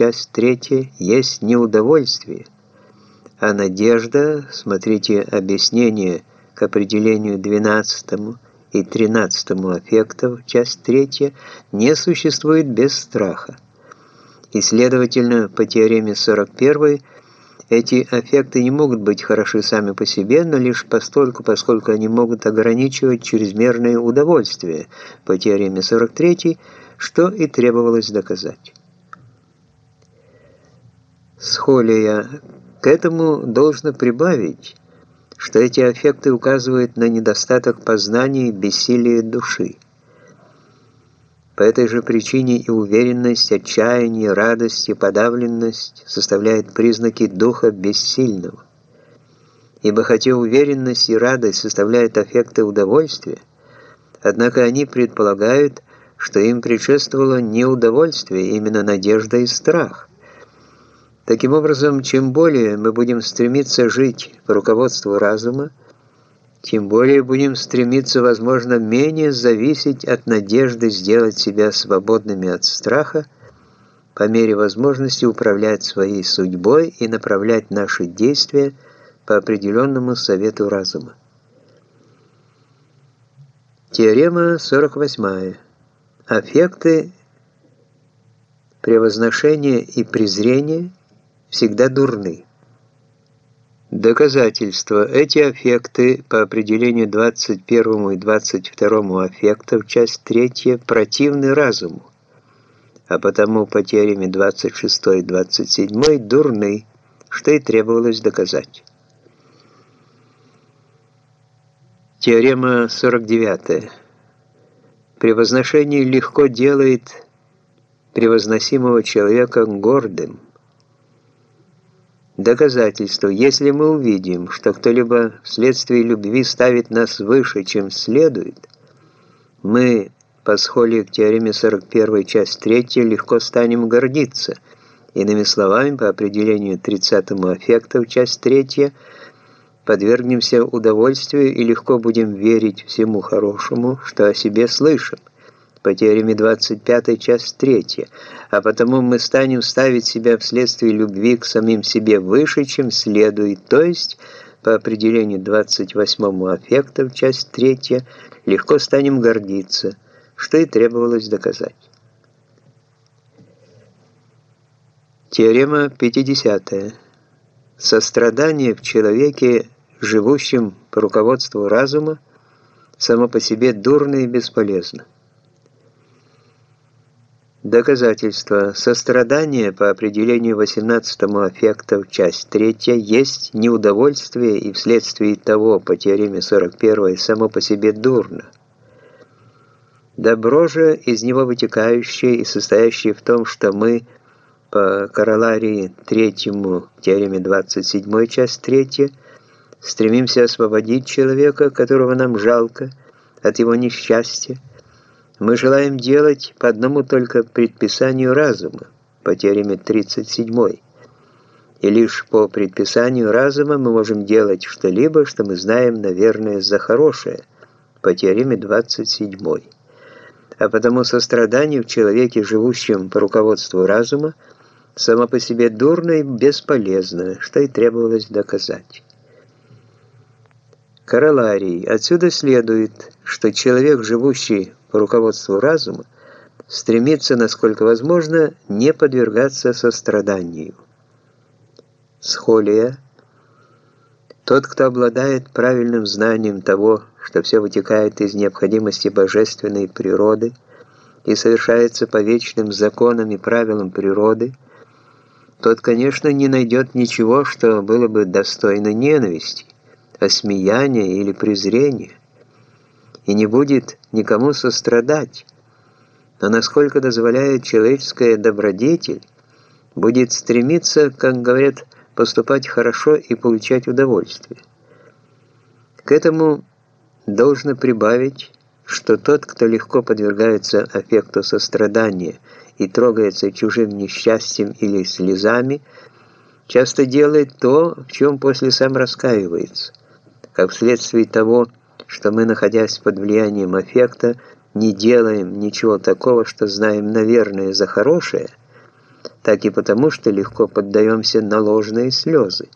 часть 3, есть неудовольствие, а надежда, смотрите объяснение к определению 12 и 13 аффектов, часть 3, не существует без страха. И, следовательно, по теореме 41 эти аффекты не могут быть хороши сами по себе, но лишь постольку, поскольку они могут ограничивать чрезмерное удовольствие по теореме 43, что и требовалось доказать. Схолия. К этому должно прибавить, что эти аффекты указывают на недостаток познания и бессилие души. По этой же причине и уверенность, отчаяние, радость и подавленность составляют признаки духа бессильного. Ибо хотя уверенность и радость составляют аффекты удовольствия, однако они предполагают, что им предшествовало не удовольствие, именно надежда и страх. Таким образом, чем более мы будем стремиться жить по руководству разума, тем более будем стремиться, возможно, менее зависеть от надежды сделать себя свободными от страха, по мере возможности управлять своей судьбой и направлять наши действия по определенному совету разума. Теорема 48. Аффекты превозношения и презрения – всегда дурны. Доказательство. Эти аффекты по определению 21 и 22 аффектов, часть 3, противны разуму, а потому по теореме 26 и 27 дурны, что и требовалось доказать. Теорема 49. Превозношение легко делает превозносимого человека гордым, Доказательство. Если мы увидим, что кто-либо вследствие любви ставит нас выше, чем следует, мы, по схоле к теореме 41, часть 3, легко станем гордиться. Иными словами, по определению 30 аффектов, часть 3, подвергнемся удовольствию и легко будем верить всему хорошему, что о себе слышим по теореме 25 часть 3, а потому мы станем ставить себя вследствие любви к самим себе выше, чем следует, то есть, по определению 28 аффектов, часть 3, легко станем гордиться, что и требовалось доказать. Теорема 50. Сострадание в человеке, живущем по руководству разума, само по себе дурно и бесполезно. Доказательство. Сострадание по определению 18 аффекта, часть 3, есть неудовольствие и вследствие того, по теореме 41, само по себе дурно. Добро же, из него вытекающее и состоящее в том, что мы, по короларии 3, теореме 27, часть 3, стремимся освободить человека, которого нам жалко, от его несчастья, мы желаем делать по одному только предписанию разума, по теореме 37 и лишь по предписанию разума мы можем делать что-либо, что мы знаем, наверное, за хорошее, по теореме 27 А потому сострадание в человеке, живущем по руководству разума, само по себе дурно и бесполезно, что и требовалось доказать. Короларий. Отсюда следует, что человек, живущий по руководству разума, стремится, насколько возможно, не подвергаться состраданию. Схолия. Тот, кто обладает правильным знанием того, что все вытекает из необходимости божественной природы и совершается по вечным законам и правилам природы, тот, конечно, не найдет ничего, что было бы достойно ненависти, осмеяния или презрения и не будет никому сострадать, но насколько дозволяет человеческая добродетель, будет стремиться, как говорят, поступать хорошо и получать удовольствие. К этому должно прибавить, что тот, кто легко подвергается аффекту сострадания и трогается чужим несчастьем или слезами, часто делает то, в чем после сам раскаивается, как вследствие того, что мы, находясь под влиянием аффекта, не делаем ничего такого, что знаем, наверное, за хорошее, так и потому, что легко поддаемся на ложные слезы.